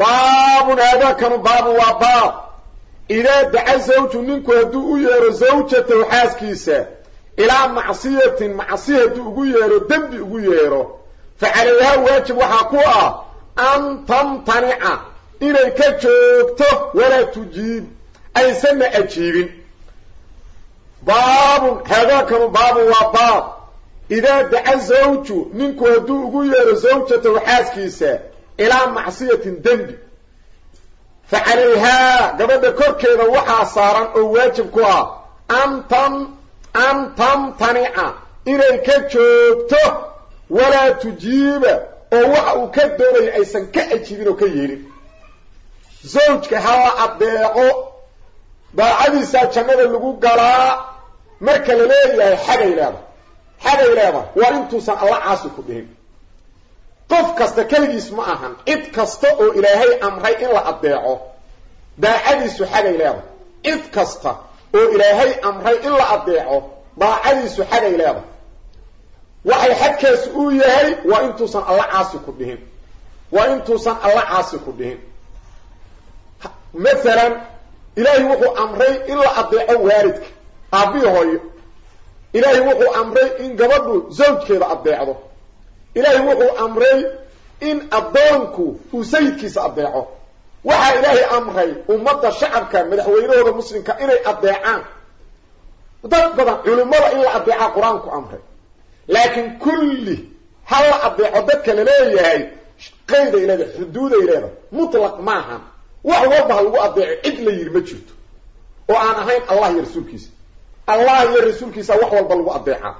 baabun haadaakanu baabun waa baab. Idaa daca zawju ninku hadduu u yeero zawjatahu xaaskiisa ilaa macsiyatin macsi hadduu ugu yeero dembi ugu yeero fa calayhaa waajib waxaa ku ah an tamtanica inay ka joogto walaa tujiib aysanna ajiibin. Baabun haadaakanu baabun waa baab. Idaa daca zawju ninku hadduu ugu yeero zawjatahu xaaskiisa ilaa macsiyatin dembi. Fa calayhaa gabadha korkeeda waxaa saaran oo waajib ku ah an tam an tamtanica inay ka joogto walaa tujiiba oo waxa uu ka doonaya aysan ka ajiibin oo ka yeelin. Zawjka ha la adeeco daacadiisaa jannada lagu galaa marka la leeyahay xagay leedahay. Xagay leedahay waa intuusan alla caasi ku dhihin qof kasta keligiis ma ahan. Cid kasta oo ilaahay amray in la adeeco daacadiisu xagay leedahay. Cid kasta oo ilaahay amray in la adeeco daacadiisu xagay leedahay. Waxay xadkaasi uu yahay waa intuusan alla caasi ku dhihin. Waa intuusan alla caasi ku dhihin. Maalan ilaahay wuxuu amray in la adeeco waalidka. Aabbihi hooyo ilaahay wuxuu amray in gabadhu zawjkeeda adeecdo ilaahay wuxuu amray in addoonku uu sayidkiisa adeeco waxaa ilaahay amray ummadda shacabka madaxweynahooda muslimka inay adeecaan dad badan culimmada in la adeecaa qur'aanku amray. Laakiin kulli ha la adeeco dadka la leeyahay qayday leedahay xuduuday leedahay mutlaq maahan wax walba ha lagu adeeco cid la yidhi ma jirto. Oo aan ahayn allah iyo rasuulkiisa. Allah iyo rasuulkiisa wax walba lagu adeecaa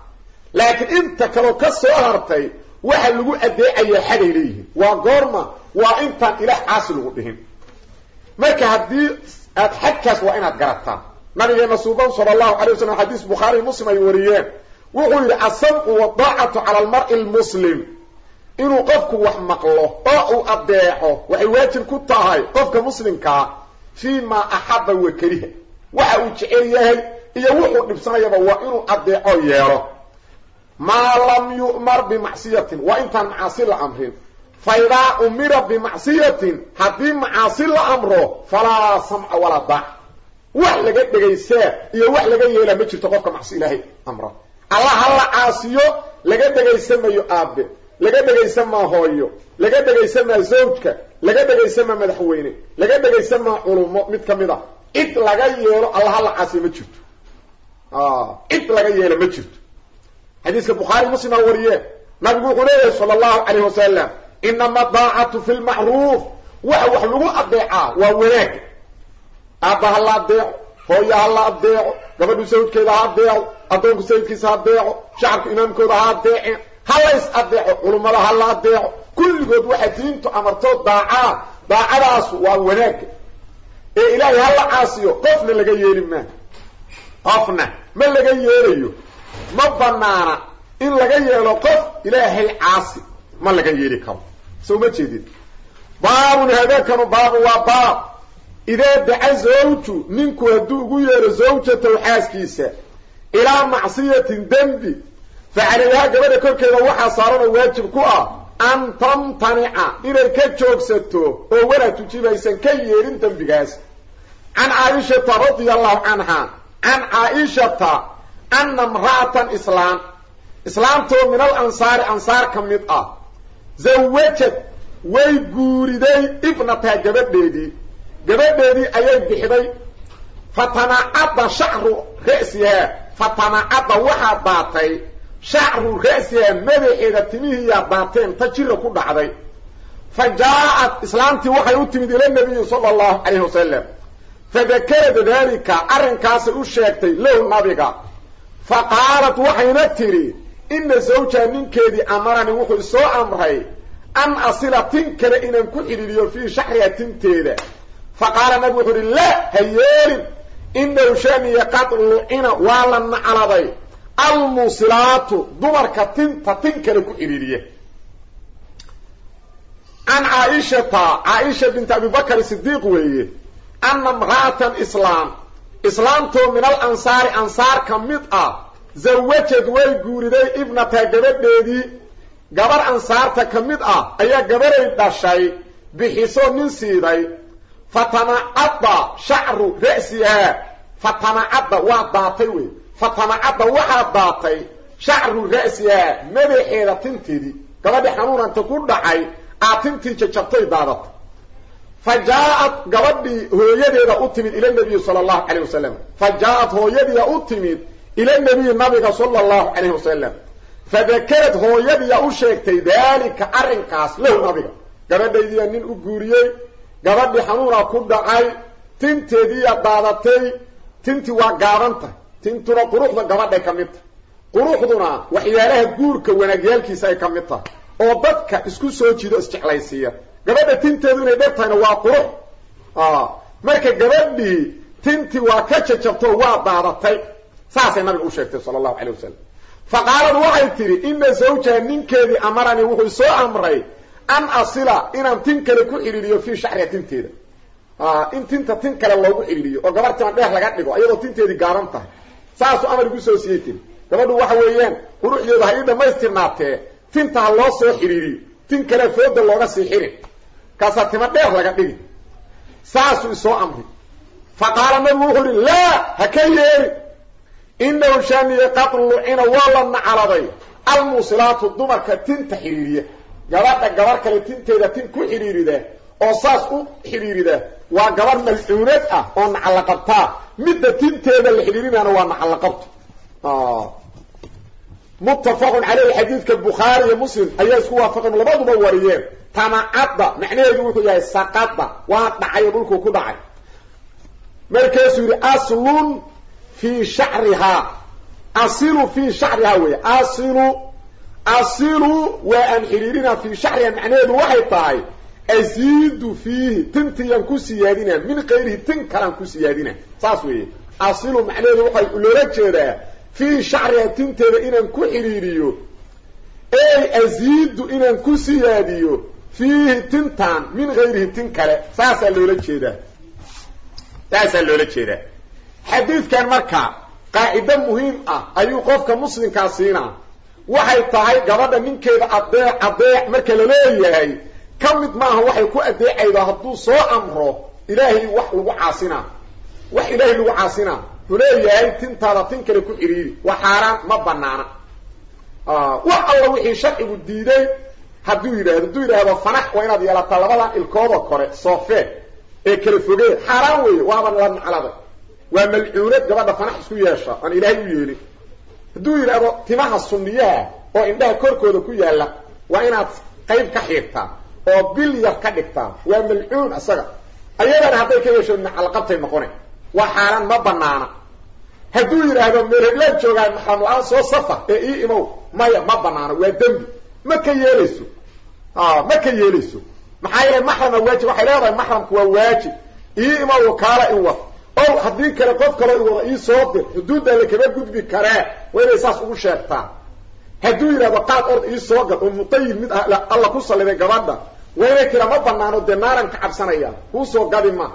laakiin inta kaleo ka soo hartay waxa lagu adeecayaa xagay leeyihiin. Waa goorma waa intaan ilaah caasi lagu dhihin. Marka haddii aad xagkaas waa inaad garataa nabigeena suuban sala allahu calay wasalam xadiis bukhaari muslim ay wariyeen. Wuxuu yidhi asamcu wadaacatu cala almar'i lmuslim inuu qofku wax maqlo oo uu adeeco waxay waajib ku tahay qofka muslimkaa fii maa axaba wa waxa uu jecel yahay iyo wuxuu dhibsanayaba waa inuu adeeco yeelo maa lam yu'mar bimacsiyatin waa intaan macaasi la amrin. Fa idaa umira bimacsiyatin haddii macaasi la amro falaa samca walaa daac wax laga dhegaysaa iyo wax laga yeelaa ma jirto qofka macsi ilaahay amra allah ha la caasiyo laga dhegaysamayo aabe laga dhegaysamaa hooyo laga dhegaysamaa zawjka laga dhegaysamaa madaxweyne laga dhegaysamaa culumo mid ka mid a cid laga yeelo allah ha la caasiyo ma jirto. Cid laga yeelo ma jirto xadiiska bukhaari muslim aa wariyeen nabigu wuxuu leeyahay sala allahu calayh wasalam inama daacatu fi lmacruuf waxa wax lagu adeecaa waa wanaag. Aabba ha la adeeco hooya ha la adeeco gabadhu sawjkeeda ha adeeco addoonku sayidkiisa ha adeeco shacabka imaamkooda ha adeeceen ha lays adeeco culummada ha la adeeco kulligood waxaa diintu amartoo daacaa daacadaasu waa wanaaga ee ilaahay ha la caasiyo qofna laga yeeli maa qofna ma laga yeelayo ma banaana in laga yeelo qof ilaahay caasi ma laga yeeli karo. Soo ma jeedid baabun haadaakanu baabu waa baab. Idaa daca zawju ninku hadduu ugu yeero zawjatahu xaaskiisa ilaa macsiyatin dembi fa calayhaa gabadha korkeeda waxaa saaran oo waajib ku ah an tamtanica inay ka joogsato oo walaa tujibaysan ka yeelin dembigaas. Can caaishata radia allahu canha can caaishata ana imra'atan islaam islaamtoo min al ansaari ansaar ka mid ah zawajad way guuriday ibnataha gabadheedii gabadheedii ayay bixday fatanacadda shacru ra'sihaa fatanacadda waxaa daatay shacru ra'sihaa madaxeeda timihiiyaa daateen ta jira ku dhacday fa jaa-at islaamtii waxay u timid ila nabiyi sala allahu calayhi wasalam fadakarad daalika arrinkaasay u sheegtay lahu nabiga fa qaalat waxayna tidhi ina zawjaa ninkeedii amarani wuxuu isoo amray an asila tin kale inaan ku xidhiiriyo fii shaxriha tinteeda. Fa qaala nabigu wuxuu uhi la ha yeelin inahu shaniya qad lucina waa la nacladay almusilaatu dumarka tinta tin kale ku xidhiiriya can caaishata caaisha binta abibakr sidiiq weeye ana imra'atan islaamtoo min al ansaari ansaar ka mid ah zawajad way guuriday ibnata gabadheedii. Gabar ansaarta ka mid ah ayaa gabaday dhashay bixiso nin siiday fatamacadda shacru ra'sihaa fatamacadda waa daatay wey. Fatamacadda waxaa daatay shacru ra'sihaa madaxeeda tinteedii gabadhii xanuunanta ku dhacay aa tintii jajabtay daadatay fa jaa-ad gabadhii hooyadeeda u timid ila nabiyi sala allahu calayh wasalam fa jaa-ad hooyadiia u timid ila nabiyi nabiga sala allahu calayhi wasalam fadakarad hooyadiia u sheegtay daalika arrinkaas lahu nabiga gabadhaydiiya nin u guuriyey gabadhii xanuuna ku dhacay tinteediiya daadatay tintii waa gaaban tahay tintuna quruxda gabadhay ka mid tahay quruxduna waxyaalaha guurka wanaagyaalkiisa ay ka mid tahay oo dadka isku soo jiido isjeclaysiiya gabadha tinteedu inay dher tahayna waa qurux. Marka gabadhii tintii waa ka jajabto waa daadatay. Saasay nabiga u sheegtay sala allahu calayh wasalam fa qaalad waxay tidhi ina zawjaha ninkeedii amaranii wuxuu soo amray an asila inaan tin kale ku xidhiiriyo fii shacriha tinteeda. In tinta tin kale loogu xidhiiriyo oo gabar tima dheer laga dhigo iyadoo tinteedii gaaban tahay. Saasuu amar igu soo siiyey tiri gabadhu waxa weeyaan quruxdeedu ha ii dhammaystirnaatee tinta ha loo soo xidhiiriyo tin kale fooda looga sii xirin kaasaa tima dheer laga dhigi. Saasuu isoo amri. Fa qaala nabigu wuxuu ihi laa ha ka yeeli. Inahu shaaniye qad lucina waa la nacaladay. Almuusilaatu dumarka tinta xidhiiriya gabadha gabar kale tinteeda tin ku xidhiirida oo saas u xidhiirida waa gabarh malcuunad ah oo nacalla qabtaa midda tinteeda la xidhiirinayana waa nacalla qabto muttafaqun caleyhi xadiidka bukhaari iyo muslim ayaa isku waafaqeen labaduba wariyeen. Tamacadda macnaheedu wuxuu yahay saqada waa dhacay oo dhulkuu ku dhacay. Markaasuu yidhi aslun fii shacrihaa asilu fii shacrihaa weeye asilu asilu waa aan xidhiirinaa fii shacriha macnaheedu waxay tahay asiidu fiihi tintiyaan ku siyaadinaa min kayrihi tin kalaan ku siyaadina saas weeye asilu macnaheedu waxay loola jeedaa fii shacriha tinteeda inaan ku xidhiiriyo ey asiidu inaan ku siyaadiyo fiihi tintaan min kayrihi tin kale. Saasaa loola jeedaa. Saasaa loola jeedaa. Xadiidkan marka qaacido muhiim ah ayuu qofka muslimkaa siinaa. Waxay tahay gabadha ninkeeda adeec adeec marka la leeyahay ka mid maaha waxay ku adeecaydo hadduu soo amro ilaahay wax lagu caasinaa wax ilaahay lagu caasinaa wuxuu leeyahay tintaada tin kale ku xidhiiri waa xaaraan ma banaana wax alla wixii sharcigu diiday hadduu yidhahdo hadduu yidhaahdo fanax waa inaad yeelataa labadan ilkooda kore soofee ee kala fogee. Xaaraan weeye waaba la nacladay waa malcuunad gabadha fanax isku yeesha aan ilaahay u yeelin. Hadduu yidhaahdo timaha sunniyaha oo indhaha korkooda ku yaalla waa inaad qayb ka xiirtaa oo bil yar ka dhigtaa. Waa malcuun isaga ayadana hadday ka yeesho nacalqabtay noqone waa xaaraan ma banaana hadduu yidhaahdo meelheblaan joogaa maxram la'aan soo safar ee ii imow maya ma banaano waa dembi. Ma ka yeelayso? Ma ka yeelayso? Maxaa yeelay maxrama waajib waxay leedahay maxramku waa waajib. Ii imow kaala in wad. Ow haddii kale qof kaloo i wada ii soo dir xuduudda la kama gudbi karee waa inay saas ugu sheegtaan. Hadduu yidhahdo qaad ord ii soo gal oo mutayib mid alla ku salliday gabadha waa inay tira ma banaano dee naaran ka cabsanaya kuu gadi ma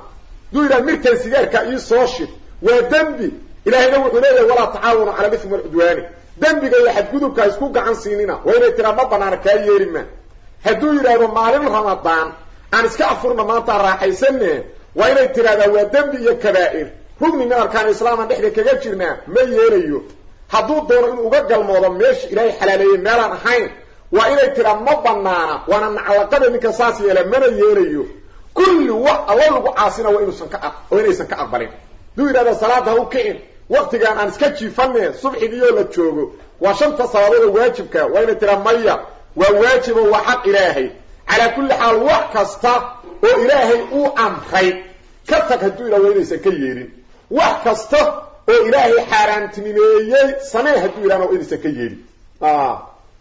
hadduu yidhahdo mirkan sigaarkaa ii soo shid. Waa dembi ilaahayna wuxuu leeyahay walaa tacaawanu cala lifmi walcudwaani dembiga iyo xadgudubka isku gacan siinina. Waa inay tiraa ma banaano kaa yeeli ma. Hadduu yidhaahdo maalin ramadaan aan iska afurna maanta raaxaysane. Waa inay tiraahdaa waa dembi iyo kabaa'ir. Rugni min arkaan islaaman dhexda kaga jirnaa. Ma yeelayo. Hadduu doono inuu uga galmoodo meesha ilaahay xalaaleeyey meelaan ahayn waa inay tiraa ma banaana waana naclaqada ninka saas yeela mana yeelayo kulli wax alla lagu caasina waa inuusan ka oo inaysan ka aqbalin. Hadduu yidhahdo salaada ha u kicin. Waktigaan aan iska jiifane subxigiyoo la joogo. Waa shanta salaadood waajibka waa inay tiraa maya. Waa waajibo waa xaq ilaahay. Calaa kulli xaal wax kasta oo ilaahay uu amray ka tag hadduu yidhah waa inaysan ka yeelin wax kasta oo ilaahay xaaraantinimeeyey samee hadduu yidhahna waa inaysan ka yeelin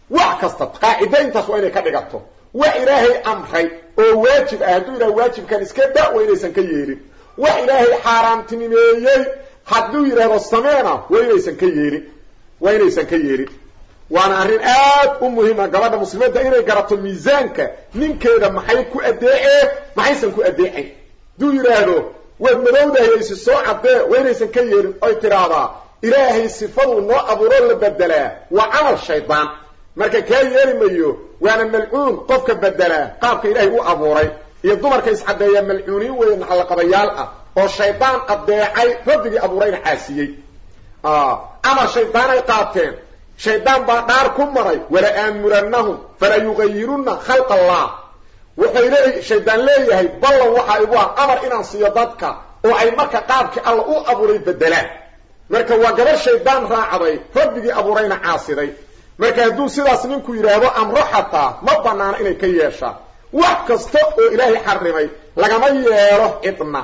wax kasta qaacido intaas waa inay ka dhigato. Wax ilaahay amray oo waajib ah hadduu yidhaha waajibkan iska da waa inaysan ka yeelin wax ilaahay xaaraantinimeeyey hadduu yidhahdo sameena waa inaysan ka yeelin waa inaysan ka yeelin waana arrin aad u muhiima gabadha muslimadda inay garato miisaanka ninkeeda maxay ku adeecee maxaysan ku adeecayn hadduu yidhaahdo waad madowdahay isi soo caddee waa inaysan ka yeelin oy tidhaahdaa ilaahay sifaduu noo abuuroo la bedelaa waa camal shaydaan marka kaa yeeli mayo waana malcuun qofka bedelaa qaabka ilaahay u abuuray. Iyo dumarka iscaddeeya malcuuniin weeye naxalaqabayaal ah oo shaydaan addeecay rabbigii abuurayna caasiyey amar shaydaanay qaateen shaydaan baa dhaar ku maray wala aamurannahum fala yugayirunna khalq allah wuxay leey shaydaan leeyahay ballan waxaa igu ah amar inaan siiyo dadka oo ay marka qaabkii alla u abuuray bedelaan marka waa gabar shaydaan raacday rabbigii abuurayna caasiday marka hadduu sidaas ninku yidhaahdo amro xataa ma banaano inay ka yeeshaan. Wax kasta oo ilaahay xarimay lagama yeelo cidna